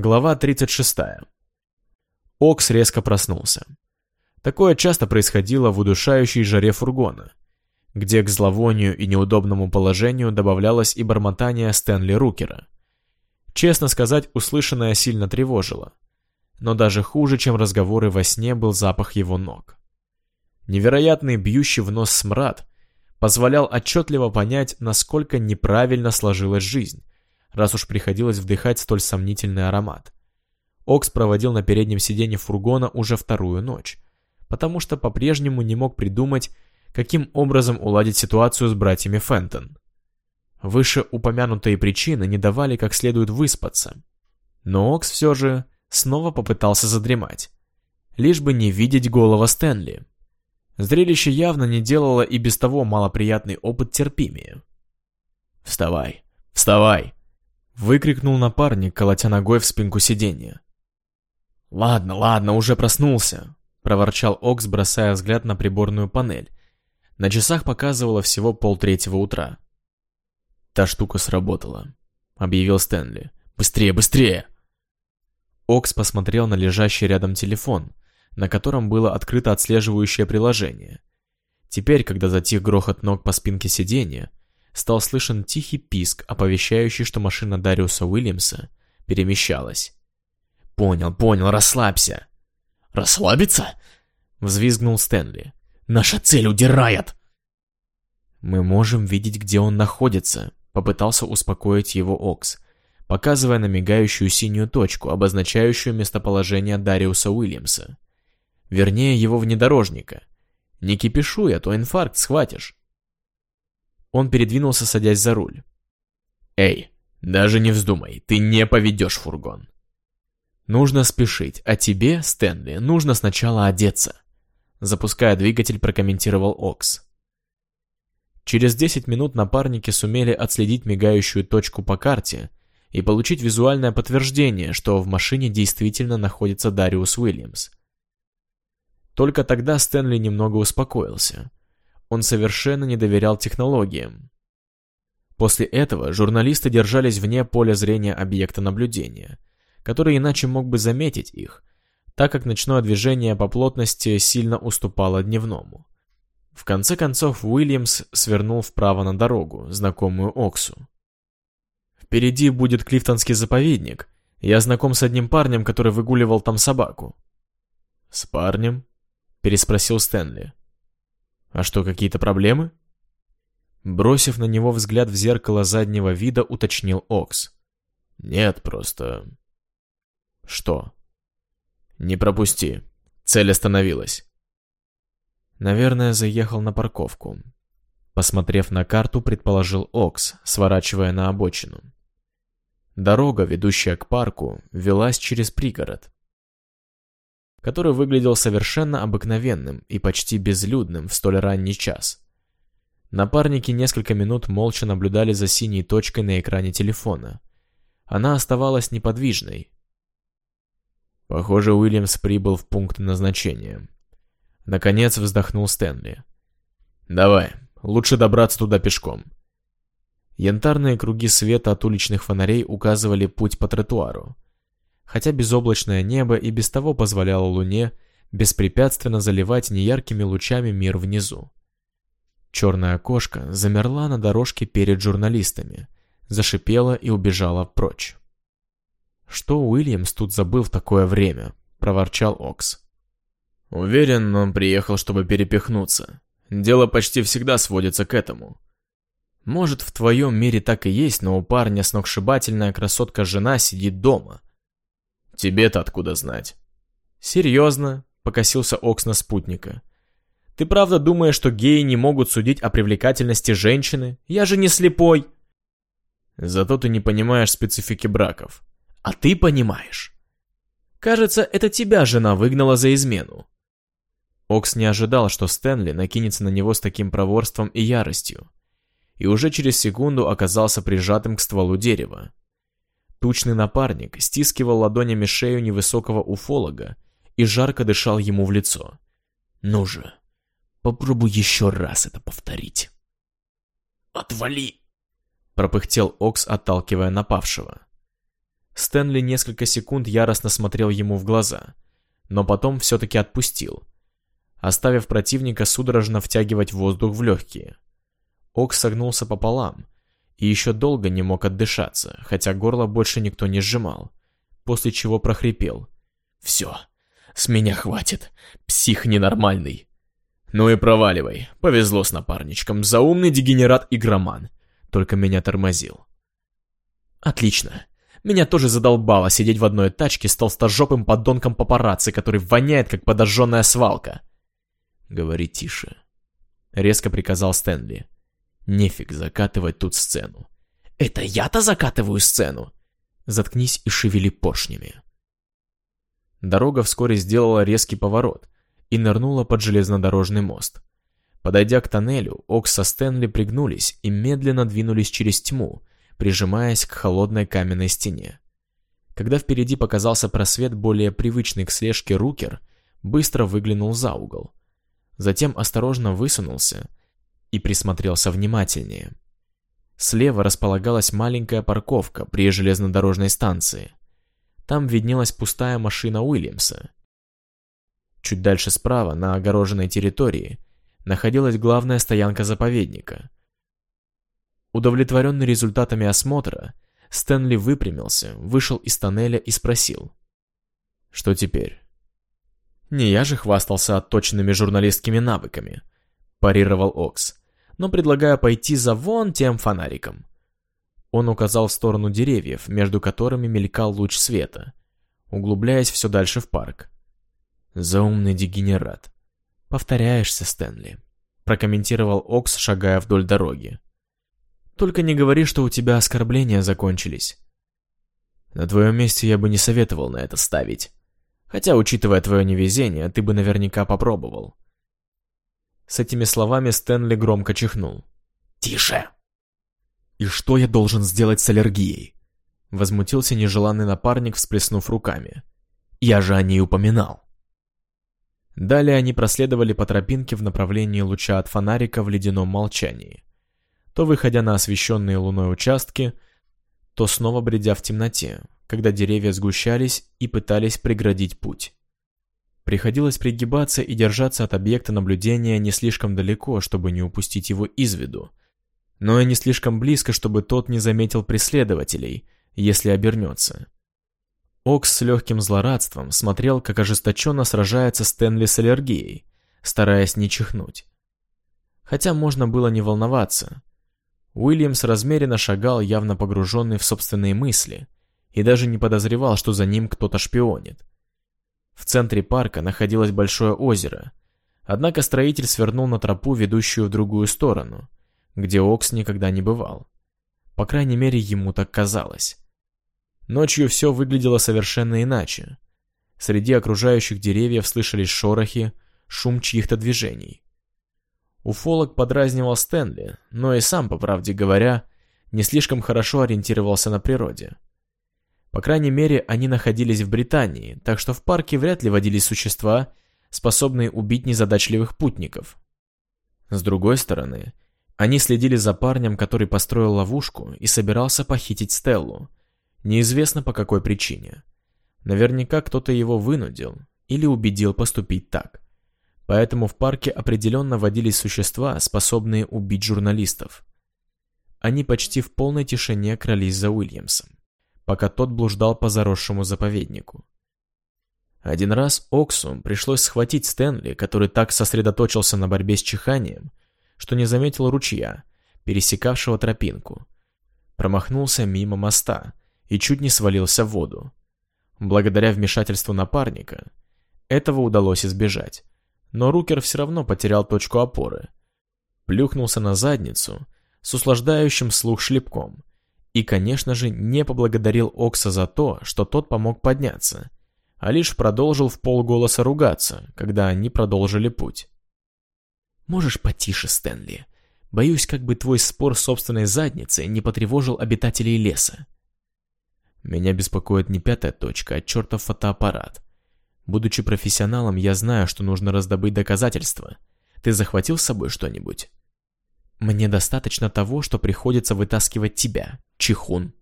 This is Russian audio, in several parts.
Глава 36. Окс резко проснулся. Такое часто происходило в удушающей жаре фургона, где к зловонию и неудобному положению добавлялось и бормотание Стэнли Рукера. Честно сказать, услышанное сильно тревожило. Но даже хуже, чем разговоры во сне, был запах его ног. Невероятный бьющий в нос смрад позволял отчетливо понять, насколько неправильно сложилась жизнь, раз уж приходилось вдыхать столь сомнительный аромат. Окс проводил на переднем сиденье фургона уже вторую ночь, потому что по-прежнему не мог придумать, каким образом уладить ситуацию с братьями Фентон. Вышеупомянутые причины не давали как следует выспаться. Но Окс все же снова попытался задремать. Лишь бы не видеть голова Стэнли. Зрелище явно не делало и без того малоприятный опыт терпимее. «Вставай! Вставай!» Выкрикнул напарник, колотя ногой в спинку сиденья. «Ладно, ладно, уже проснулся», — проворчал Окс, бросая взгляд на приборную панель. На часах показывало всего полтретьего утра. «Та штука сработала», — объявил Стэнли. «Быстрее, быстрее!» Окс посмотрел на лежащий рядом телефон, на котором было открыто отслеживающее приложение. Теперь, когда затих грохот ног по спинке сиденья, стал слышен тихий писк, оповещающий, что машина Дариуса Уильямса перемещалась. «Понял, понял, расслабься!» «Расслабиться?» — взвизгнул Стэнли. «Наша цель удирает!» «Мы можем видеть, где он находится», — попытался успокоить его Окс, показывая на мигающую синюю точку, обозначающую местоположение Дариуса Уильямса. Вернее, его внедорожника. Не кипишуй, а то инфаркт схватишь. Он передвинулся, садясь за руль. «Эй, даже не вздумай, ты не поведешь фургон». «Нужно спешить, а тебе, Стэнли, нужно сначала одеться», запуская двигатель, прокомментировал Окс. Через 10 минут напарники сумели отследить мигающую точку по карте и получить визуальное подтверждение, что в машине действительно находится Дариус Уильямс. Только тогда Стэнли немного успокоился. Он совершенно не доверял технологиям. После этого журналисты держались вне поля зрения объекта наблюдения, который иначе мог бы заметить их, так как ночное движение по плотности сильно уступало дневному. В конце концов Уильямс свернул вправо на дорогу, знакомую Оксу. «Впереди будет Клифтонский заповедник. Я знаком с одним парнем, который выгуливал там собаку». «С парнем?» — переспросил Стэнли. А что, какие-то проблемы? Бросив на него взгляд в зеркало заднего вида, уточнил Окс. Нет, просто... Что? Не пропусти. Цель остановилась. Наверное, заехал на парковку. Посмотрев на карту, предположил Окс, сворачивая на обочину. Дорога, ведущая к парку, велась через пригород который выглядел совершенно обыкновенным и почти безлюдным в столь ранний час. Напарники несколько минут молча наблюдали за синей точкой на экране телефона. Она оставалась неподвижной. Похоже, Уильямс прибыл в пункт назначения. Наконец вздохнул Стэнли. «Давай, лучше добраться туда пешком». Янтарные круги света от уличных фонарей указывали путь по тротуару хотя безоблачное небо и без того позволяло Луне беспрепятственно заливать неяркими лучами мир внизу. Черная кошка замерла на дорожке перед журналистами, зашипела и убежала прочь. «Что Уильямс тут забыл в такое время?» — проворчал Окс. «Уверен, он приехал, чтобы перепихнуться. Дело почти всегда сводится к этому. Может, в твоем мире так и есть, но у парня сногсшибательная красотка-жена сидит дома, Тебе-то откуда знать? Серьезно? Покосился Окс на спутника. Ты правда думаешь, что геи не могут судить о привлекательности женщины? Я же не слепой. Зато ты не понимаешь специфики браков. А ты понимаешь. Кажется, это тебя жена выгнала за измену. Окс не ожидал, что Стэнли накинется на него с таким проворством и яростью. И уже через секунду оказался прижатым к стволу дерева. Тучный напарник стискивал ладонями шею невысокого уфолога и жарко дышал ему в лицо. «Ну же, попробуй еще раз это повторить». «Отвали!» — пропыхтел Окс, отталкивая напавшего. Стэнли несколько секунд яростно смотрел ему в глаза, но потом все-таки отпустил, оставив противника судорожно втягивать воздух в легкие. Окс согнулся пополам и еще долго не мог отдышаться, хотя горло больше никто не сжимал, после чего прохрипел. «Все, с меня хватит, псих ненормальный». «Ну и проваливай, повезло с напарничком, заумный дегенерат-игроман, только меня тормозил». «Отлично, меня тоже задолбало сидеть в одной тачке с толстожопым подонком папарацци, который воняет, как подожженная свалка. «Говори тише», — резко приказал Стэнли. «Нефиг закатывать тут сцену». «Это я-то закатываю сцену?» «Заткнись и шевели поршнями». Дорога вскоре сделала резкий поворот и нырнула под железнодорожный мост. Подойдя к тоннелю, Окс со Стэнли пригнулись и медленно двинулись через тьму, прижимаясь к холодной каменной стене. Когда впереди показался просвет, более привычный к слежке Рукер быстро выглянул за угол. Затем осторожно высунулся и присмотрелся внимательнее. Слева располагалась маленькая парковка при железнодорожной станции. Там виднелась пустая машина Уильямса. Чуть дальше справа, на огороженной территории, находилась главная стоянка заповедника, Удовлетворенный результатами осмотра, Стэнли выпрямился, вышел из тоннеля и спросил. «Что теперь?» «Не я же хвастался отточенными журналистскими навыками», – парировал Окс, «но предлагаю пойти за вон тем фонариком». Он указал в сторону деревьев, между которыми мелькал луч света, углубляясь все дальше в парк. «Заумный дегенерат». «Повторяешься, Стэнли», – прокомментировал Окс, шагая вдоль дороги. Только не говори, что у тебя оскорбления закончились. На твоем месте я бы не советовал на это ставить. Хотя, учитывая твое невезение, ты бы наверняка попробовал. С этими словами Стэнли громко чихнул. «Тише!» «И что я должен сделать с аллергией?» Возмутился нежеланный напарник, всплеснув руками. «Я же о ней упоминал!» Далее они проследовали по тропинке в направлении луча от фонарика в ледяном молчании то выходя на освещенные луной участки, то снова бредя в темноте, когда деревья сгущались и пытались преградить путь. Приходилось пригибаться и держаться от объекта наблюдения не слишком далеко, чтобы не упустить его из виду, но и не слишком близко, чтобы тот не заметил преследователей, если обернется. Окс с легким злорадством смотрел, как ожесточенно сражается Стэнли с аллергией, стараясь не чихнуть. Хотя можно было не волноваться. Уильямс размеренно шагал, явно погруженный в собственные мысли, и даже не подозревал, что за ним кто-то шпионит. В центре парка находилось большое озеро, однако строитель свернул на тропу, ведущую в другую сторону, где Окс никогда не бывал. По крайней мере, ему так казалось. Ночью все выглядело совершенно иначе. Среди окружающих деревьев слышались шорохи, шум чьих-то движений. Уфолог подразнивал Стэнли, но и сам, по правде говоря, не слишком хорошо ориентировался на природе. По крайней мере, они находились в Британии, так что в парке вряд ли водились существа, способные убить незадачливых путников. С другой стороны, они следили за парнем, который построил ловушку и собирался похитить Стеллу. Неизвестно по какой причине. Наверняка кто-то его вынудил или убедил поступить так. Поэтому в парке определенно водились существа, способные убить журналистов. Они почти в полной тишине крались за Уильямсом, пока тот блуждал по заросшему заповеднику. Один раз Оксу пришлось схватить Стэнли, который так сосредоточился на борьбе с чиханием, что не заметил ручья, пересекавшего тропинку. Промахнулся мимо моста и чуть не свалился в воду. Благодаря вмешательству напарника, этого удалось избежать но Рукер все равно потерял точку опоры. Плюхнулся на задницу с услаждающим слух шлепком и, конечно же, не поблагодарил Окса за то, что тот помог подняться, а лишь продолжил в полголоса ругаться, когда они продолжили путь. «Можешь потише, Стэнли? Боюсь, как бы твой спор с собственной задницей не потревожил обитателей леса». Меня беспокоит не пятая точка, а чертов фотоаппарат. Будучи профессионалом, я знаю, что нужно раздобыть доказательства. Ты захватил с собой что-нибудь? Мне достаточно того, что приходится вытаскивать тебя, Чихун.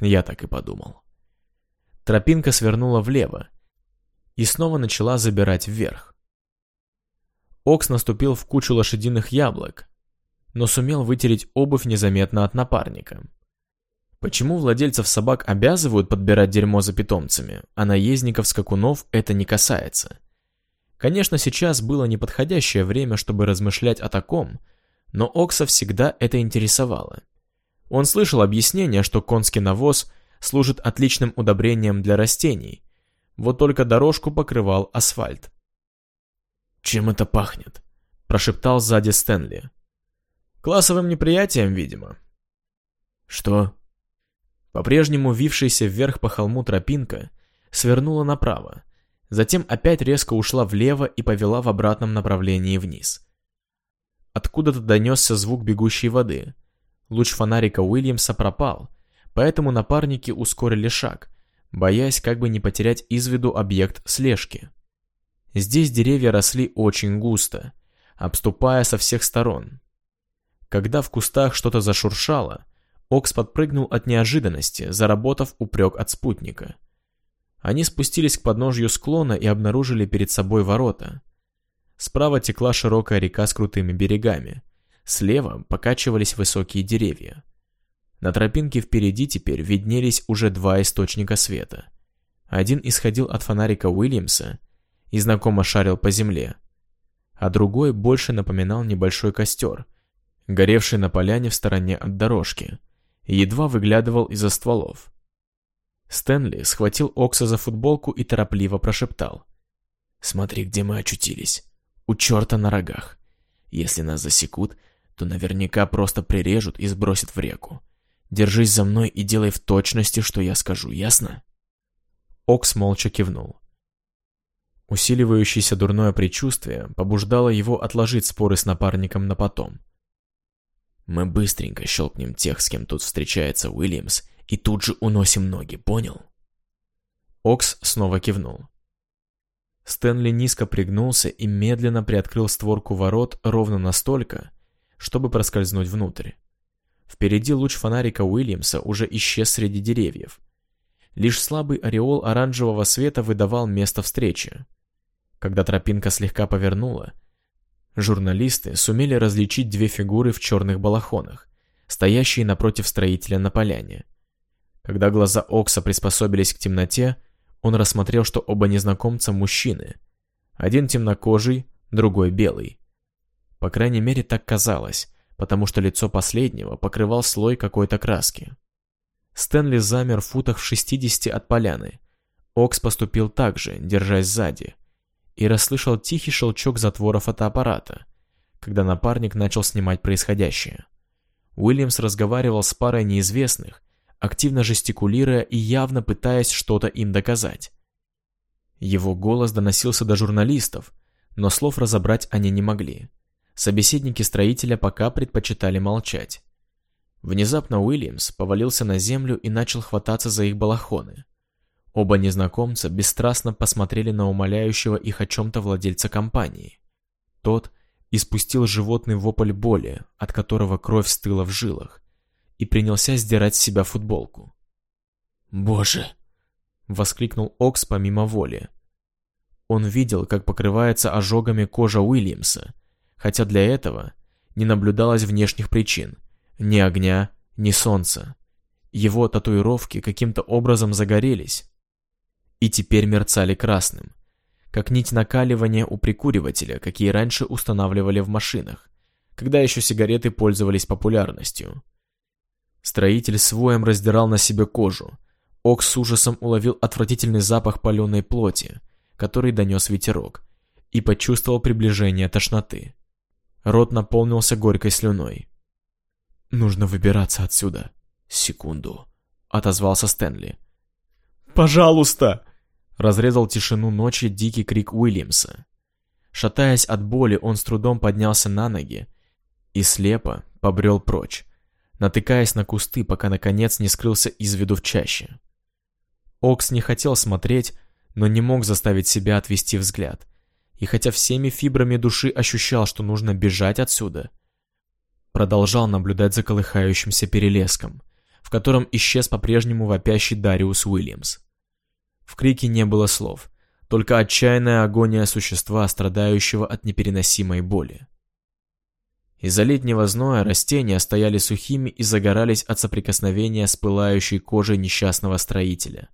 Я так и подумал. Тропинка свернула влево и снова начала забирать вверх. Окс наступил в кучу лошадиных яблок, но сумел вытереть обувь незаметно от напарника. Почему владельцев собак обязывают подбирать дерьмо за питомцами, а наездников-скакунов это не касается? Конечно, сейчас было неподходящее время, чтобы размышлять о таком, но Окса всегда это интересовало. Он слышал объяснение, что конский навоз служит отличным удобрением для растений, вот только дорожку покрывал асфальт. «Чем это пахнет?» – прошептал сзади Стэнли. «Классовым неприятием, видимо». «Что?» По-прежнему вившаяся вверх по холму тропинка свернула направо, затем опять резко ушла влево и повела в обратном направлении вниз. Откуда-то донесся звук бегущей воды. Луч фонарика Уильямса пропал, поэтому напарники ускорили шаг, боясь как бы не потерять из виду объект слежки. Здесь деревья росли очень густо, обступая со всех сторон. Когда в кустах что-то зашуршало, Окс подпрыгнул от неожиданности, заработав упрек от спутника. Они спустились к подножью склона и обнаружили перед собой ворота. Справа текла широкая река с крутыми берегами. Слева покачивались высокие деревья. На тропинке впереди теперь виднелись уже два источника света. Один исходил от фонарика Уильямса и знакомо шарил по земле, а другой больше напоминал небольшой костер, горевший на поляне в стороне от дорожки, и едва выглядывал из-за стволов. Стэнли схватил Окса за футболку и торопливо прошептал. «Смотри, где мы очутились. У черта на рогах. Если нас засекут, то наверняка просто прирежут и сбросят в реку. Держись за мной и делай в точности, что я скажу, ясно?» Окс молча кивнул. Усиливающееся дурное предчувствие побуждало его отложить споры с напарником на потом. Мы быстренько щелкнем тех, с кем тут встречается Уильямс, и тут же уносим ноги, понял? Окс снова кивнул. Стэнли низко пригнулся и медленно приоткрыл створку ворот ровно настолько, чтобы проскользнуть внутрь. Впереди луч фонарика Уильямса уже исчез среди деревьев. Лишь слабый ореол оранжевого света выдавал место встречи. Когда тропинка слегка повернула, Журналисты сумели различить две фигуры в черных балахонах, стоящие напротив строителя на поляне. Когда глаза Окса приспособились к темноте, он рассмотрел, что оба незнакомца мужчины. Один темнокожий, другой белый. По крайней мере, так казалось, потому что лицо последнего покрывал слой какой-то краски. Стэнли замер в футах в 60 от поляны. Окс поступил так же, держась сзади и расслышал тихий щелчок затвора фотоаппарата, когда напарник начал снимать происходящее. Уильямс разговаривал с парой неизвестных, активно жестикулируя и явно пытаясь что-то им доказать. Его голос доносился до журналистов, но слов разобрать они не могли. Собеседники строителя пока предпочитали молчать. Внезапно Уильямс повалился на землю и начал хвататься за их балахоны. Оба незнакомца бесстрастно посмотрели на умоляющего их о чем-то владельца компании. Тот испустил животный вопль боли, от которого кровь стыла в жилах, и принялся сдирать с себя футболку. «Боже!» — воскликнул Окс помимо воли. Он видел, как покрывается ожогами кожа Уильямса, хотя для этого не наблюдалось внешних причин, ни огня, ни солнца. Его татуировки каким-то образом загорелись, и теперь мерцали красным, как нить накаливания у прикуривателя, какие раньше устанавливали в машинах, когда еще сигареты пользовались популярностью. Строитель своем раздирал на себе кожу. Ок с ужасом уловил отвратительный запах паленой плоти, который донес ветерок, и почувствовал приближение тошноты. Рот наполнился горькой слюной. «Нужно выбираться отсюда. Секунду», — отозвался Стэнли. «Пожалуйста!» Разрезал тишину ночи дикий крик Уильямса. Шатаясь от боли, он с трудом поднялся на ноги и слепо побрел прочь, натыкаясь на кусты, пока наконец не скрылся из виду в чаще. Окс не хотел смотреть, но не мог заставить себя отвести взгляд. И хотя всеми фибрами души ощущал, что нужно бежать отсюда, продолжал наблюдать за колыхающимся перелеском, в котором исчез по-прежнему вопящий Дариус Уильямс. В крике не было слов, только отчаянная агония существа, страдающего от непереносимой боли. Из-за летнего зноя растения стояли сухими и загорались от соприкосновения с пылающей кожей несчастного строителя.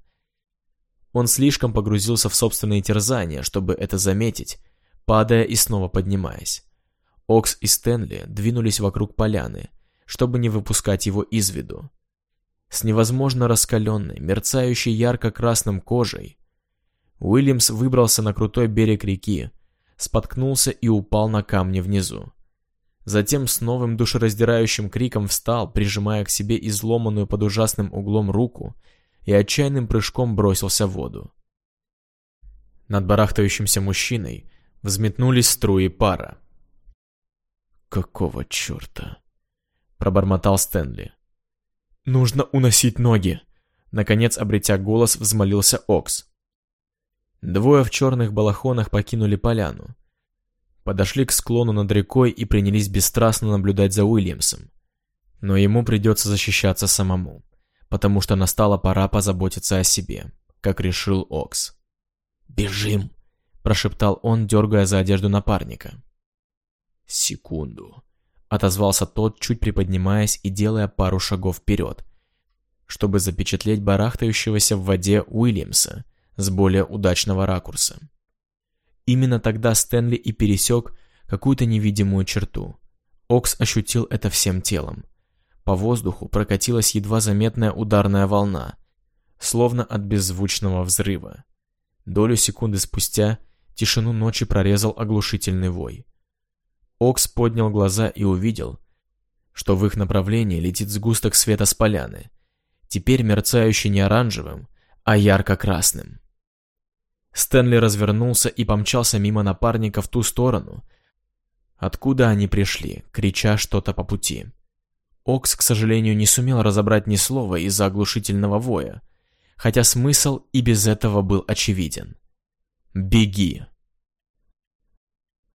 Он слишком погрузился в собственные терзания, чтобы это заметить, падая и снова поднимаясь. Окс и Стэнли двинулись вокруг поляны, чтобы не выпускать его из виду. С невозможно раскаленной, мерцающей ярко-красным кожей, Уильямс выбрался на крутой берег реки, споткнулся и упал на камни внизу. Затем с новым душераздирающим криком встал, прижимая к себе изломанную под ужасным углом руку, и отчаянным прыжком бросился в воду. Над барахтающимся мужчиной взметнулись струи пара. «Какого черта?» — пробормотал Стэнли. «Нужно уносить ноги!» Наконец, обретя голос, взмолился Окс. Двое в черных балахонах покинули поляну подошли к склону над рекой и принялись бесстрастно наблюдать за Уильямсом. Но ему придется защищаться самому, потому что настала пора позаботиться о себе, как решил Окс. «Бежим!» – прошептал он, дергая за одежду напарника. «Секунду», – отозвался тот, чуть приподнимаясь и делая пару шагов вперед, чтобы запечатлеть барахтающегося в воде Уильямса с более удачного ракурса. Именно тогда Стэнли и пересек какую-то невидимую черту. Окс ощутил это всем телом. По воздуху прокатилась едва заметная ударная волна, словно от беззвучного взрыва. Долю секунды спустя тишину ночи прорезал оглушительный вой. Окс поднял глаза и увидел, что в их направлении летит сгусток света с поляны, теперь мерцающий не оранжевым, а ярко-красным. Стэнли развернулся и помчался мимо напарника в ту сторону, откуда они пришли, крича что-то по пути. Окс, к сожалению, не сумел разобрать ни слова из-за оглушительного воя, хотя смысл и без этого был очевиден. «Беги!»